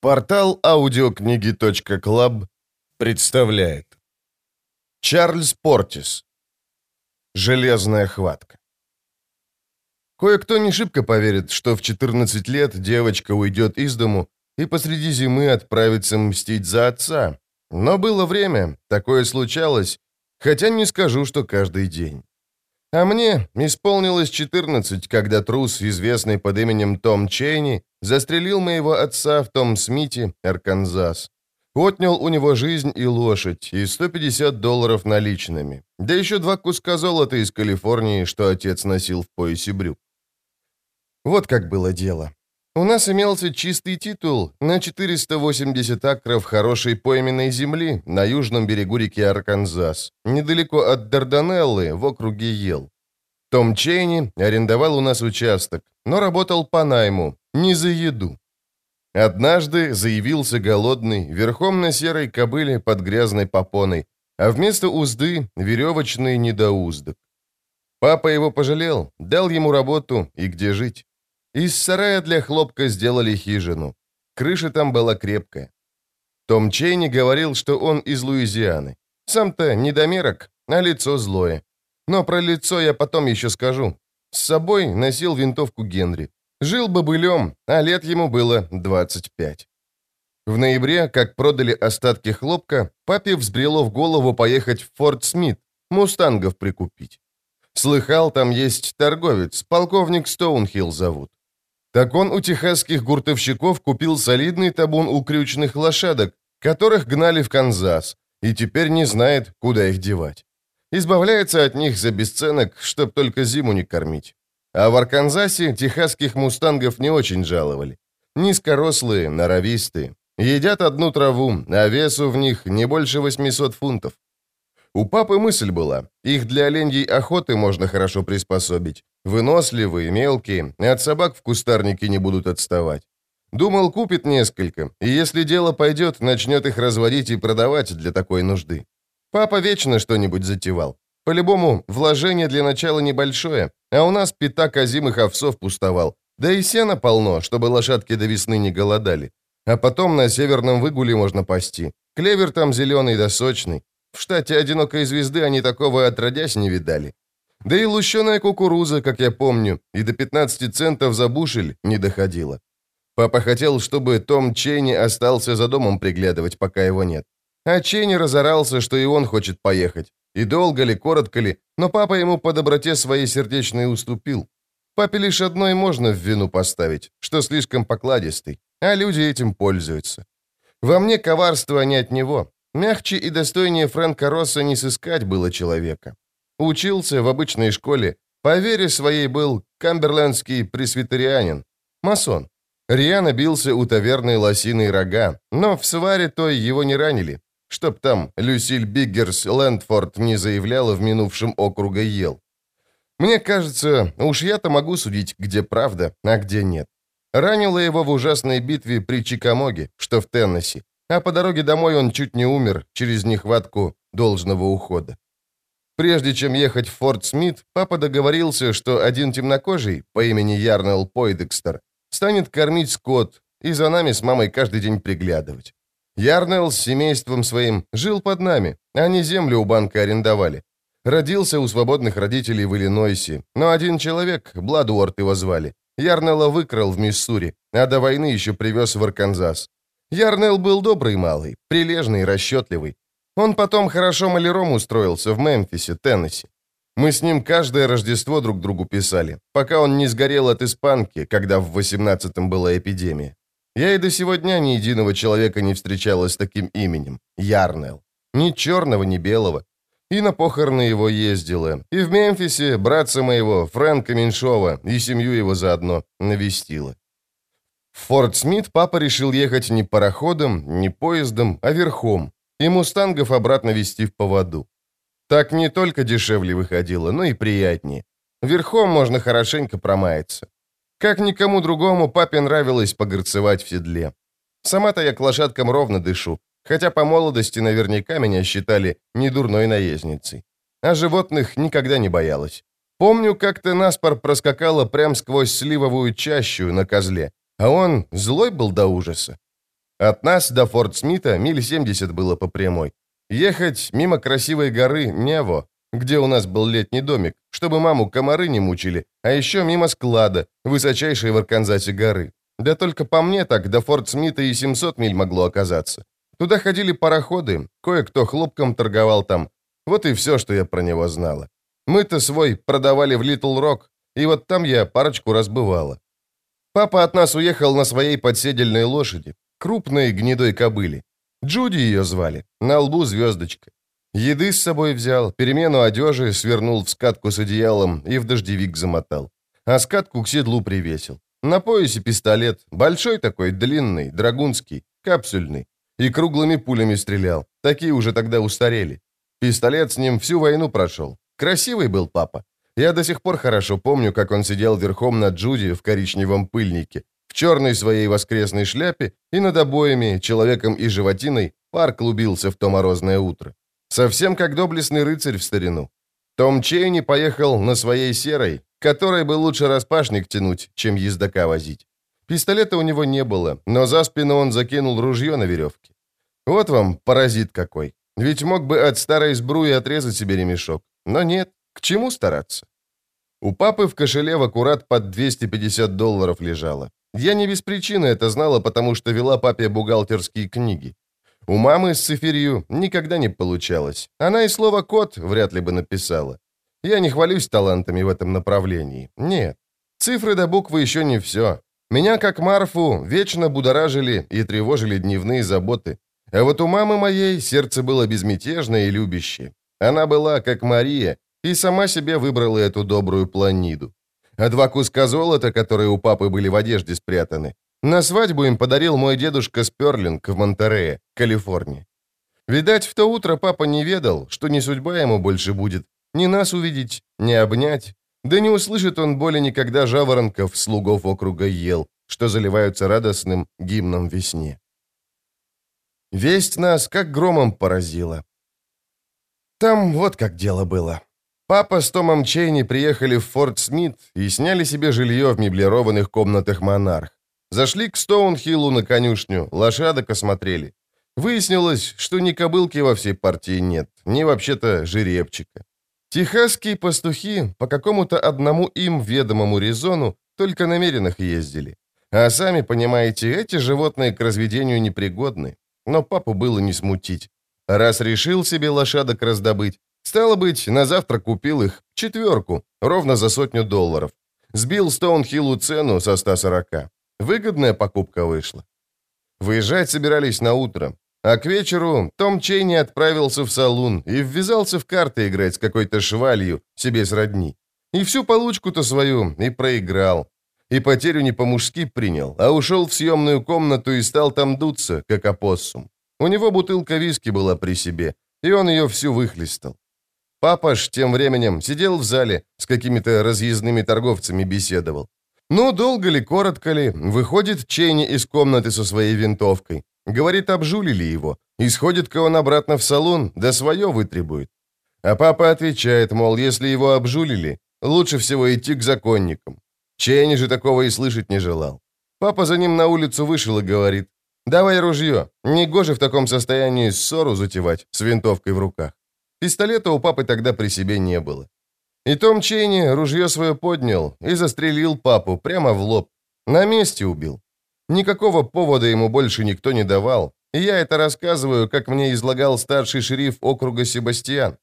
Портал аудиокниги.клаб представляет Чарльз Портис Железная хватка Кое-кто не шибко поверит, что в 14 лет девочка уйдет из дому и посреди зимы отправится мстить за отца. Но было время, такое случалось, хотя не скажу, что каждый день. А мне исполнилось 14, когда трус, известный под именем Том Чейни, застрелил моего отца в Том Смите, Арканзас. Отнял у него жизнь и лошадь, и 150 долларов наличными. Да еще два куска золота из Калифорнии, что отец носил в поясе брюк. Вот как было дело. У нас имелся чистый титул на 480 акров хорошей пойменной земли на южном берегу реки Арканзас, недалеко от Дарданеллы, в округе Ел. Том Чейни арендовал у нас участок, но работал по найму, не за еду. Однажды заявился голодный, верхом на серой кобыле под грязной попоной, а вместо узды — веревочный недоуздок. Папа его пожалел, дал ему работу и где жить. Из сарая для хлопка сделали хижину. Крыша там была крепкая. Том Чейни говорил, что он из Луизианы. Сам-то недомерок, а лицо злое. Но про лицо я потом еще скажу. С собой носил винтовку Генри. Жил бобылем, а лет ему было 25. В ноябре, как продали остатки хлопка, папе взбрело в голову поехать в Форт Смит, мустангов прикупить. Слыхал, там есть торговец, полковник Стоунхилл зовут. Так он у техасских гуртовщиков купил солидный табун укрючных лошадок, которых гнали в Канзас, и теперь не знает, куда их девать. Избавляется от них за бесценок, чтоб только зиму не кормить. А в Арканзасе техасских мустангов не очень жаловали. Низкорослые, норовистые. Едят одну траву, а весу в них не больше 800 фунтов. У папы мысль была, их для оленьей охоты можно хорошо приспособить. Выносливые, мелкие, от собак в кустарнике не будут отставать. Думал, купит несколько, и если дело пойдет, начнет их разводить и продавать для такой нужды. Папа вечно что-нибудь затевал. По-любому, вложение для начала небольшое, а у нас пятак озимых овсов пустовал. Да и сена полно, чтобы лошадки до весны не голодали. А потом на северном выгуле можно пасти. Клевер там зеленый да сочный. В штате одинокой звезды они такого отродясь не видали. Да и лущеная кукуруза, как я помню, и до 15 центов за бушель не доходила. Папа хотел, чтобы Том Чейни остался за домом приглядывать, пока его нет. А Чейни разорался, что и он хочет поехать. И долго ли, коротко ли, но папа ему по доброте своей сердечной уступил. Папе лишь одной можно в вину поставить, что слишком покладистый, а люди этим пользуются. Во мне коварство не от него. Мягче и достойнее Фрэнка Росса не сыскать было человека. Учился в обычной школе, по вере своей был камберлендский пресвитерианин, масон. Рьяно бился у таверны Лосиные Рога, но в сваре той его не ранили, чтоб там Люсиль Биггерс Лэндфорд не заявляла в минувшем округа Йелл. Мне кажется, уж я-то могу судить, где правда, а где нет. Ранило его в ужасной битве при Чикамоге, что в Теннесси, а по дороге домой он чуть не умер через нехватку должного ухода. Прежде чем ехать в Форт Смит, папа договорился, что один темнокожий по имени Ярнелл Пойдекстер станет кормить скот и за нами с мамой каждый день приглядывать. Ярнелл с семейством своим жил под нами, они землю у банка арендовали. Родился у свободных родителей в Иллинойсе, но один человек, Бладуорт его звали, Ярнелла выкрал в Миссури, а до войны еще привез в Арканзас. Ярнелл был добрый малый, прилежный, расчетливый, он потом хорошо маляром устроился в Мемфисе, Теннесси. Мы с ним каждое Рождество друг другу писали, пока он не сгорел от испанки, когда в 18-м была эпидемия. Я и до сего дня ни единого человека не встречала с таким именем — Ярнел. Ни черного, ни белого. И на похороны его ездила. И в Мемфисе братца моего, Фрэнка Меньшова, и семью его заодно навестила. В Форт Смит папа решил ехать не пароходом, не поездом, а верхом, и мустангов обратно вести в поводу. Так не только дешевле выходило, но и приятнее. Верхом можно хорошенько промаяться. Как никому другому, папе нравилось погорцевать в седле. Сама-то я к лошадкам ровно дышу, хотя по молодости наверняка меня считали недурной наездницей. А животных никогда не боялась. Помню, как-то наспор проскакала прям сквозь сливовую чащу на козле, а он злой был до ужаса. От нас до Форт Смита миль 70 было по прямой. Ехать мимо красивой горы Нево, где у нас был летний домик, чтобы маму комары не мучили, а еще мимо склада, высочайшей в Арканзасе горы. Да только по мне так до Форт Смита и 700 миль могло оказаться. Туда ходили пароходы, кое-кто хлопком торговал там. Вот и все, что я про него знала. Мы-то свой продавали в Литл Рок, и вот там я парочку раз бывала. Папа от нас уехал на своей подседельной лошади, крупной гнедой кобыле. Джуди ее звали, на лбу звездочка. Еды с собой взял, перемену одежи свернул в скатку с одеялом и в дождевик замотал. А скатку к седлу привесил. На поясе пистолет, большой такой, длинный, драгунский, капсульный. И круглыми пулями стрелял. Такие уже тогда устарели. Пистолет с ним всю войну прошел. Красивый был папа. Я до сих пор хорошо помню, как он сидел верхом на Джуди в коричневом пыльнике, в черной своей воскресной шляпе, и над обоями, человеком и животиной, пар клубился в то морозное утро. Совсем как доблестный рыцарь в старину. Том Чейни поехал на своей серой, которой бы лучше распашник тянуть, чем ездока возить. Пистолета у него не было, но за спину он закинул ружье на веревке. Вот вам паразит какой. Ведь мог бы от старой сбруи отрезать себе ремешок. Но нет, к чему стараться? У папы в кошеле в аккурат под 250 долларов лежало. Я не без причины это знала, потому что вела папе бухгалтерские книги. У мамы с циферью никогда не получалось. Она и слово «кот» вряд ли бы написала. Я не хвалюсь талантами в этом направлении. Нет. Цифры до буквы еще не все. Меня, как Марфу, вечно будоражили и тревожили дневные заботы. А вот у мамы моей сердце было безмятежное и любящее. Она была, как Мария, и сама себе выбрала эту добрую планиду. А два куска золота, которые у папы были в одежде спрятаны, на свадьбу им подарил мой дедушка Сперлинг в Монтерее, Калифорния. Видать, в то утро папа не ведал, что не судьба ему больше будет ни нас увидеть, ни обнять, да не услышит он более никогда жаворонков слугов округа ел, что заливаются радостным гимном весне. Весть нас как громом поразила. Там вот как дело было. Папа с Томом Чейни приехали в Форт Смит и сняли себе жилье в меблированных комнатах «Монарх». Зашли к Стоунхиллу на конюшню, лошадок осмотрели. Выяснилось, что ни кобылки во всей партии нет, ни вообще-то жеребчика. Техасские пастухи по какому-то одному им ведомому резону только намеренных ездили. А сами, понимаете, эти животные к разведению непригодны. Но папу было не смутить. Раз решил себе лошадок раздобыть, стало быть, на завтра купил их, четверку, ровно за сотню долларов. Сбил Стоунхиллу цену со 140. Выгодная покупка вышла. Выезжать собирались на утро, а к вечеру Том Чейни отправился в салун и ввязался в карты играть с какой-то швалью, себе сродни. И всю получку-то свою и проиграл. И потерю не по-мужски принял, а ушел в съемную комнату и стал там дуться, как опоссум. У него бутылка виски была при себе, и он ее всю выхлестал. Папа ж тем временем сидел в зале, с какими-то разъездными торговцами беседовал. Ну, долго ли, коротко ли, выходит Чейни из комнаты со своей винтовкой. Говорит, обжулили его. И сходит-ка он обратно в салон, да свое вытребует. А папа отвечает, мол, если его обжулили, лучше всего идти к законникам. Чейни же такого и слышать не желал. Папа за ним на улицу вышел и говорит, «Давай ружье, негоже в таком состоянии ссору затевать с винтовкой в руках». Пистолета у папы тогда при себе не было. И Том Чейни ружье свое поднял и застрелил папу прямо в лоб. На месте убил. Никакого повода ему больше никто не давал. И я это рассказываю, как мне излагал старший шериф округа Себастьян.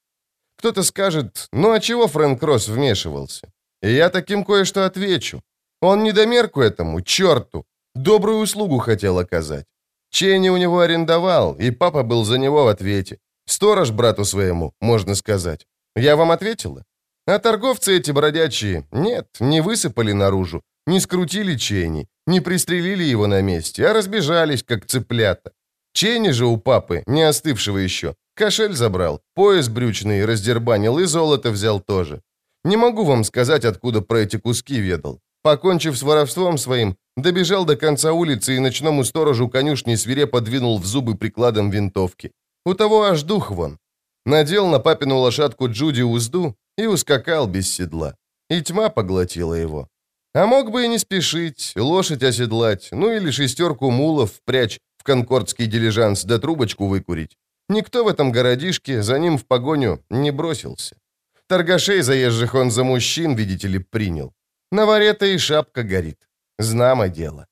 Кто-то скажет, ну а чего Фрэнк Росс вмешивался? И я таким кое-что отвечу. Он недомерку этому, черту, добрую услугу хотел оказать. Чейни у него арендовал, и папа был за него в ответе. Сторож брату своему, можно сказать. Я вам ответила? А торговцы эти бродячие, нет, не высыпали наружу, не скрутили Чейни, не пристрелили его на месте, а разбежались, как цыплята. Чейни же у папы, не остывшего еще, кошель забрал, пояс брючный раздербанил и золото взял тоже. Не могу вам сказать, откуда про эти куски ведал. Покончив с воровством своим, добежал до конца улицы и ночному сторожу конюшни свирепо двинул в зубы прикладом винтовки. У того аж дух вон. Надел на папину лошадку Джуди узду и ускакал без седла. И тьма поглотила его. А мог бы и не спешить, лошадь оседлать, ну или шестерку мулов впрячь в конкордский дилижанс да трубочку выкурить. Никто в этом городишке за ним в погоню не бросился. Торгашей заезжих он за мужчин, видите ли, принял. На варе-то и шапка горит. Знамо дело.